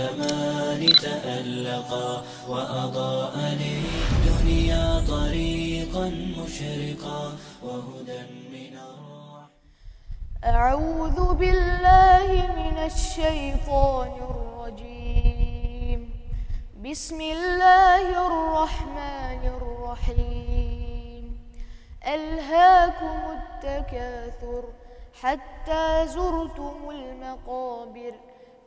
الزمان تألقا وأضاء للدنيا طريقا مشرقا وهدى من الرحمن. أعوذ بالله من الشيطان الرجيم. بسم الله الرحمن الرحيم. ألهاكم التكاثر حتى زرتم المقابر.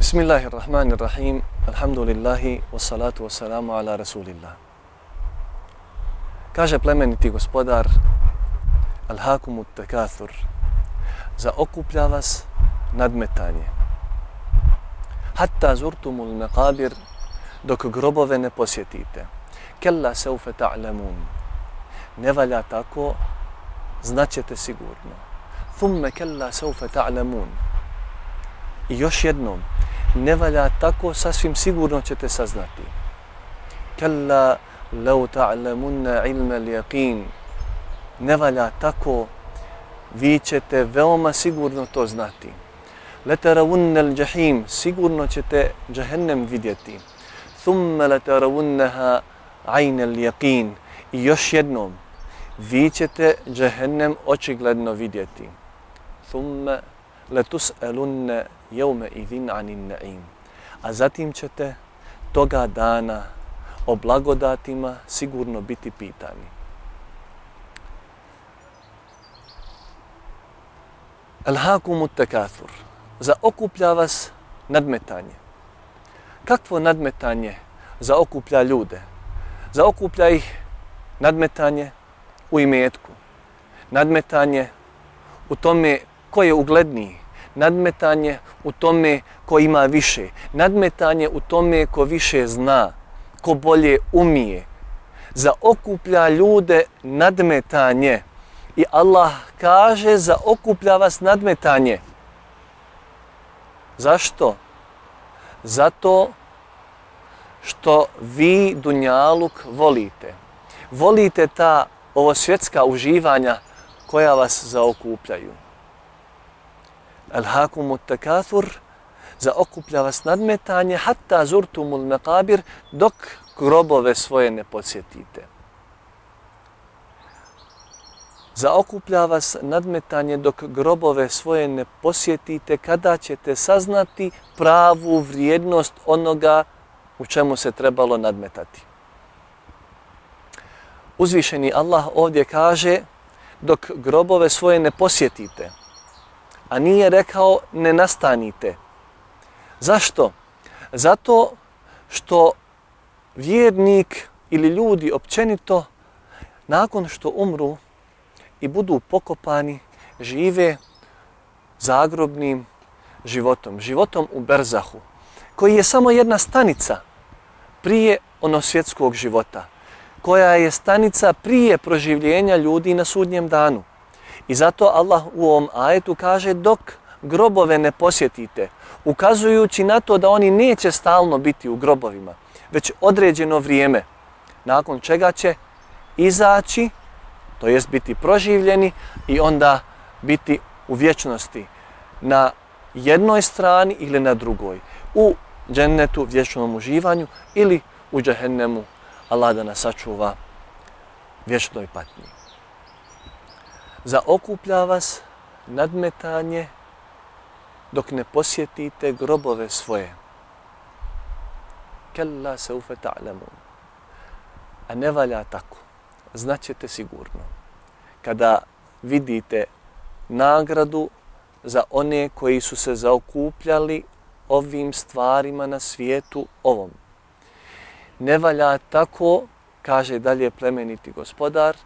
Bismillahirrahmanirrahim. Alhamdulillahi wassalatu wassalamu ala rasulillah. Kaže plemeniti gospodar Al-Hakumu Tekathur Zaokuplja vas nadmetanje. Hatta zurtumul meqabir dok grobove ne posjetite. Kella seufe ta'lamun. Ne valja tako, znaćete sigurno. Thumme kella seufe ta'lamun. I još jednom, ne valja tako, sasvim sigurno ćete saznati. Kalla lau ta'lamunna ilma al-yaqin. Ne valja tako, vi ćete veoma sigurno to znati. Latarawunna al-jahim, sigurno ćete džahennem vidjeti. Thumma latarawunnaha ayna al-yaqin. I još jednom, vi ćete džahennem očigledno vidjeti. Thumma letus'alunna jeume idhin anin na'im. A zatim ćete toga dana o blagodatima sigurno biti pitani. Alhakumu tekathur. Zaokuplja vas nadmetanje. Kakvo nadmetanje zaokuplja ljude? Zaokuplja ih nadmetanje u imetku. Nadmetanje u tome ko je ugledniji, nadmetanje u tome ko ima više, nadmetanje u tome ko više zna, ko bolje umije. Zaokuplja ljude nadmetanje. I Allah kaže zaokuplja vas nadmetanje. Zašto? Zato što vi dunjaluk volite. Volite ta ovo svjetska uživanja koja vas zaokupljaju. Alhakumu takathur zaokuplja vas nadmetanje hatta zurtumul meqabir dok grobove svoje ne podsjetite. Zaokuplja vas nadmetanje dok grobove svoje ne posjetite kada ćete saznati pravu vrijednost onoga u čemu se trebalo nadmetati. Uzvišeni Allah ovdje kaže dok grobove svoje ne posjetite – a nije rekao ne nastanite. Zašto? Zato što vjernik ili ljudi općenito nakon što umru i budu pokopani, žive zagrobnim životom, životom u Berzahu, koji je samo jedna stanica prije onosvjetskog života, koja je stanica prije proživljenja ljudi na sudnjem danu. I zato Allah u ovom ajetu kaže dok grobove ne posjetite, ukazujući na to da oni neće stalno biti u grobovima, već određeno vrijeme, nakon čega će izaći, to jest biti proživljeni i onda biti u vječnosti na jednoj strani ili na drugoj, u džennetu, vječnom uživanju ili u džahennemu, Allah da nas sačuva vječnoj patnji zaokuplja vas nadmetanje dok ne posjetite grobove svoje. Kalla se ufe ta'lamu. A ne valja tako. znaćete sigurno. Kada vidite nagradu za one koji su se zaokupljali ovim stvarima na svijetu ovom. Ne valja tako, kaže dalje plemeniti gospodar,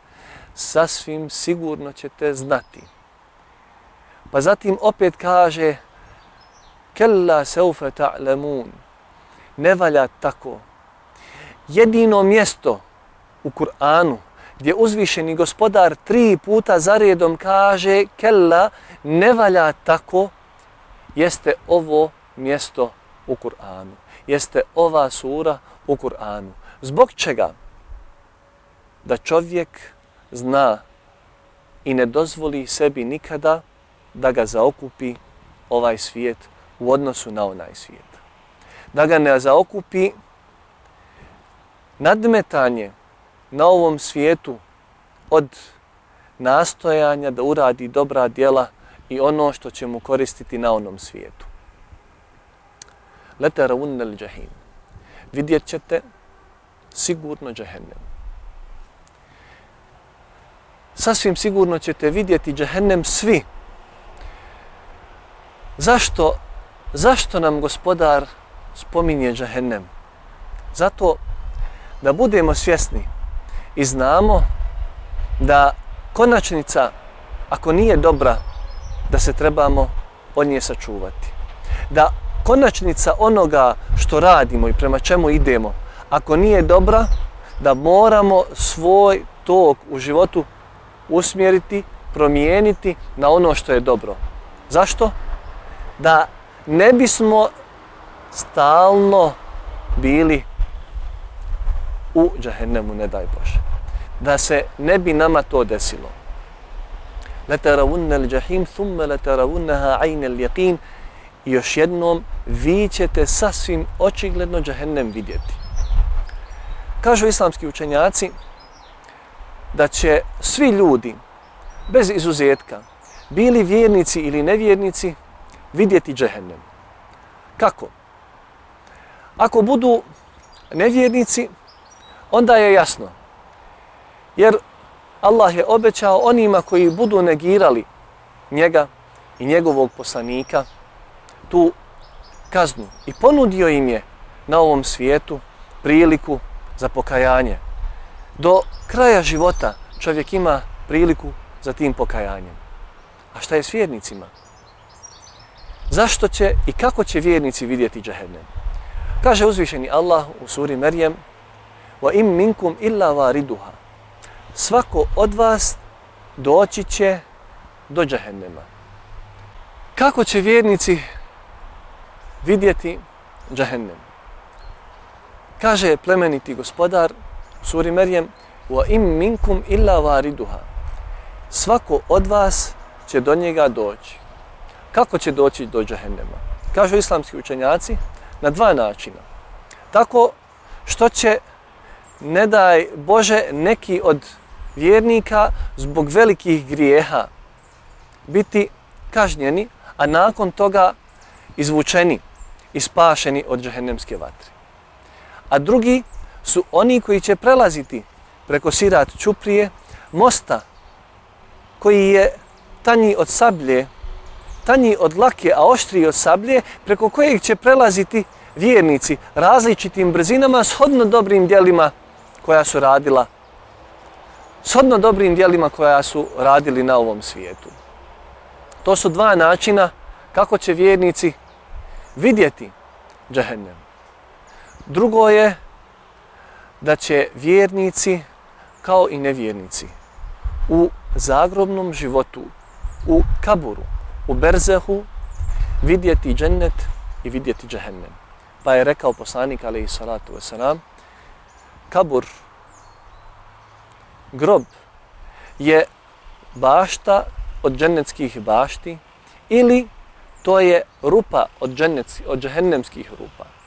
sasvim sigurno ćete znati. Pa zatim opet kaže, kella seufe ta'lemun, ne valja tako. Jedino mjesto u Kur'anu gdje uzvišeni gospodar tri puta zaredom kaže kella ne valja tako, jeste ovo mjesto u Kur'anu. Jeste ova sura u Kur'anu. Zbog čega? Da čovjek zna i ne dozvoli sebi nikada da ga zaokupi ovaj svijet u odnosu na onaj svijet. Da ga ne zaokupi nadmetanje na ovom svijetu od nastojanja da uradi dobra djela i ono što će mu koristiti na onom svijetu. Letera unnel džahim. Vidjet ćete sigurno džahennem. Sasvim sigurno ćete vidjeti džehennem svi. Zašto, zašto nam gospodar spominje džehennem? Zato da budemo svjesni i znamo da konačnica, ako nije dobra, da se trebamo od nje sačuvati. Da konačnica onoga što radimo i prema čemu idemo, ako nije dobra, da moramo svoj tok u životu usmjeriti, promijeniti na ono što je dobro. Zašto? Da ne bismo stalno bili u džahennemu, ne daj Bože. Da se ne bi nama to desilo. لَتَرَوُنَّ الْجَحِيمِ ثُمَّ لَتَرَوُنَّهَا عَيْنَ الْيَقِينِ. I još jednom, vi ćete sasvim očigledno džahennem vidjeti. Kažu islamski učenjaci da će svi ljudi, bez izuzetka, bili vjernici ili nevjernici, vidjeti džehennem. Kako? Ako budu nevjernici, onda je jasno. Jer Allah je obećao onima koji budu negirali njega i njegovog poslanika tu kaznu i ponudio im je na ovom svijetu priliku za pokajanje. Do kraja života čovjek ima priliku za tim pokajanjem. A šta je s vjernicima? Zašto će i kako će vjernici vidjeti džahennem? Kaže uzvišeni Allah u suri Merjem wa im minkum illa variduha. Svako od vas doći će do džahennema. Kako će vjernici vidjeti džahennem? Kaže plemeniti gospodar suri Merjem wa im minkum illa variduha. Svako od vas će do njega doći. Kako će doći do džahennema? Kažu islamski učenjaci na dva načina. Tako što će ne daj Bože neki od vjernika zbog velikih grijeha biti kažnjeni, a nakon toga izvučeni i spašeni od džahennemske vatre. A drugi su oni koji će prelaziti preko sirat čuprije, mosta koji je tanji od sablje, tanji od lake, a oštriji od sablje, preko kojeg će prelaziti vjernici različitim brzinama, shodno dobrim dijelima koja su radila shodno dobrim dijelima koja su radili na ovom svijetu. To su dva načina kako će vjernici vidjeti džehennem. Drugo je da će vjernici kao i nevjernici u zagrobnom životu, u kaburu, u berzehu vidjeti džennet i vidjeti džehennem. Pa je rekao poslanik alaihi salatu wasalam, kabur, grob, je bašta od džennetskih bašti ili to je rupa od, džennetskih, od džehennemskih rupa.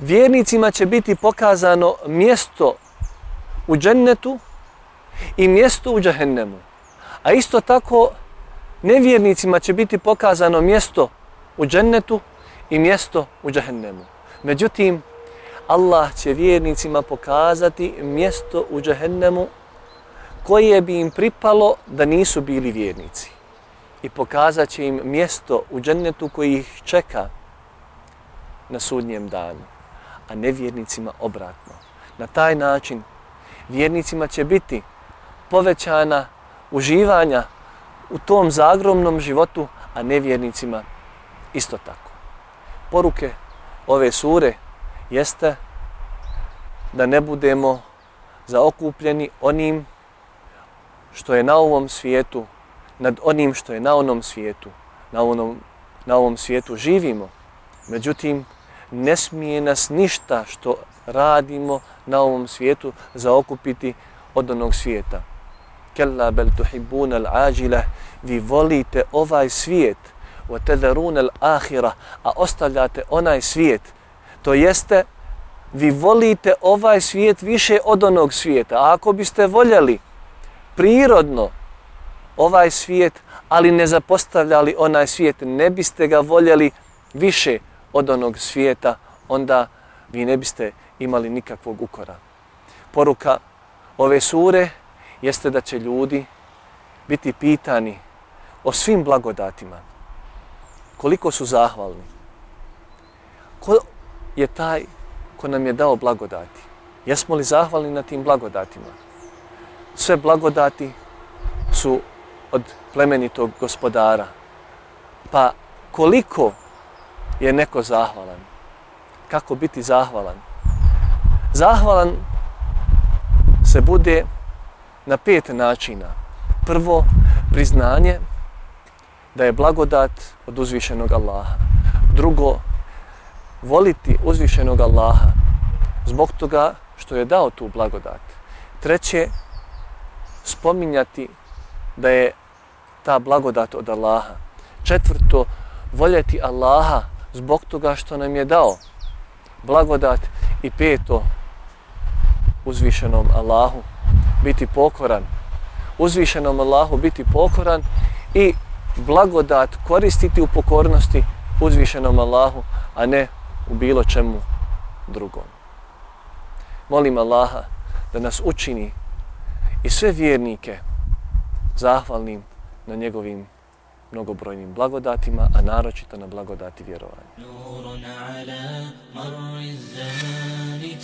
Vjernicima će biti pokazano mjesto u džennetu i mjesto u džehennemu. A isto tako nevjernicima će biti pokazano mjesto u džennetu i mjesto u džehennemu. Međutim, Allah će vjernicima pokazati mjesto u džehennemu koje bi im pripalo da nisu bili vjernici. I pokazat će im mjesto u džennetu koji ih čeka na sudnjem danu, a nevjernicima obratno. Na taj način vjernicima će biti povećana uživanja u tom zagromnom životu, a nevjernicima isto tako. Poruke ove sure jeste da ne budemo zaokupljeni onim što je na ovom svijetu, nad onim što je na onom svijetu, na, onom, na ovom svijetu živimo. Međutim, ne smije nas ništa što radimo na ovom svijetu zaokupiti od onog svijeta. Kella bel tuhibbuna al-ajila, vi volite ovaj svijet, wa tadharuna al-akhirah, a ostavljate onaj svijet. To jeste, vi volite ovaj svijet više od onog svijeta. A ako biste voljeli prirodno ovaj svijet, ali ne zapostavljali onaj svijet, ne biste ga voljeli više od onog svijeta, onda vi ne biste imali nikakvog ukora. Poruka ove sure jeste da će ljudi biti pitani o svim blagodatima. Koliko su zahvalni? Ko je taj ko nam je dao blagodati? Jesmo li zahvalni na tim blagodatima? Sve blagodati su od plemenitog gospodara. Pa koliko je neko zahvalan? Kako biti zahvalan? Zahvalan se bude na pet načina. Prvo, priznanje da je blagodat od uzvišenog Allaha. Drugo, voliti uzvišenog Allaha zbog toga što je dao tu blagodat. Treće, spominjati da je ta blagodat od Allaha. Četvrto, voljeti Allaha zbog toga što nam je dao blagodat. I peto, uzvišenom Allahu biti pokoran. Uzvišenom Allahu biti pokoran i blagodat koristiti u pokornosti uzvišenom Allahu, a ne u bilo čemu drugom. Molim Allaha da nas učini i sve vjernike zahvalnim na njegovim mnogobrojnim blagodatima, a naročito na blagodati vjerovanja. Nurun ala marri zamani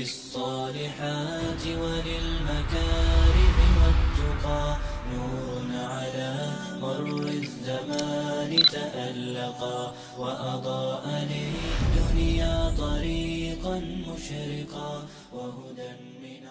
is-salihati wa lil-makarimi wat-tuqa نور على الزمان تألقا وأضاء للدنيا طريقا مشرقا وهدى من